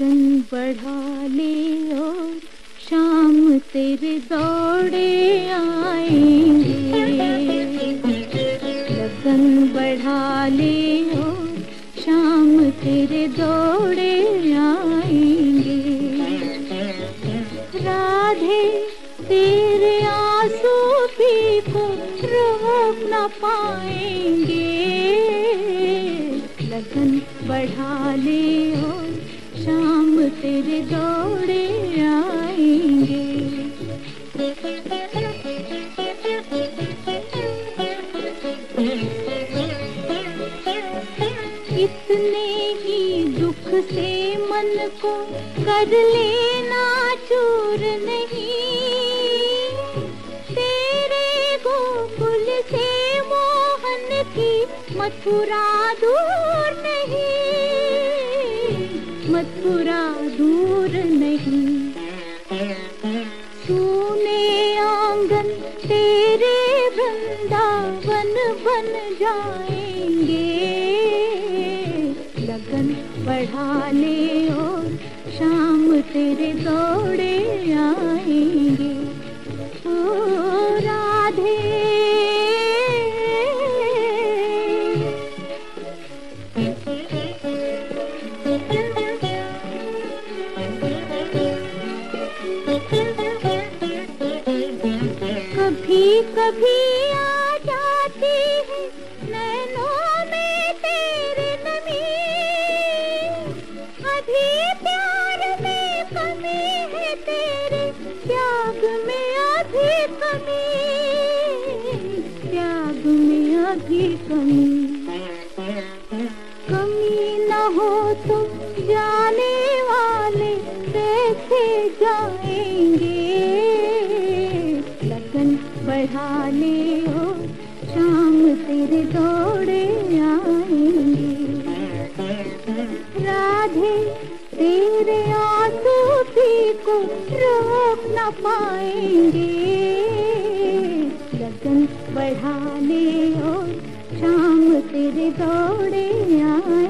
लगन बढ़ा ले और शाम तेरे दौड़े आएँगे। लगन बढ़ा ले और शाम तेरे दौड़े आएँगे। राधे, तेरे आँसू भी को रोक ना पाएँगे। लगन बढ़ा ले तेरे दौड़े आएँगे। इतने ही दुख से मन को कर लेना चूर नहीं। तेरे गोकुल से मोहन की मथुरा दूर नहीं। मथुरा दूर नहीं। सुने आँगन तेरे वृंदावन बन जाएँगे। लगन बढ़ाने और शाम तेरे दौड़े कभी आ जाती है, नैनों में तेरे नमी। अभी प्यार में कमी है तेरे, त्याग में अभी कमी। त्याग में अभी कमी। कमी न हो तुम जाने बहाने हो, शाम तेरे दौड़े आएँगे। राधे, तेरे आँसू भी को रोक न पाएँगे। लगन बढ़ाने हो, शाम तेरे दौड़े आए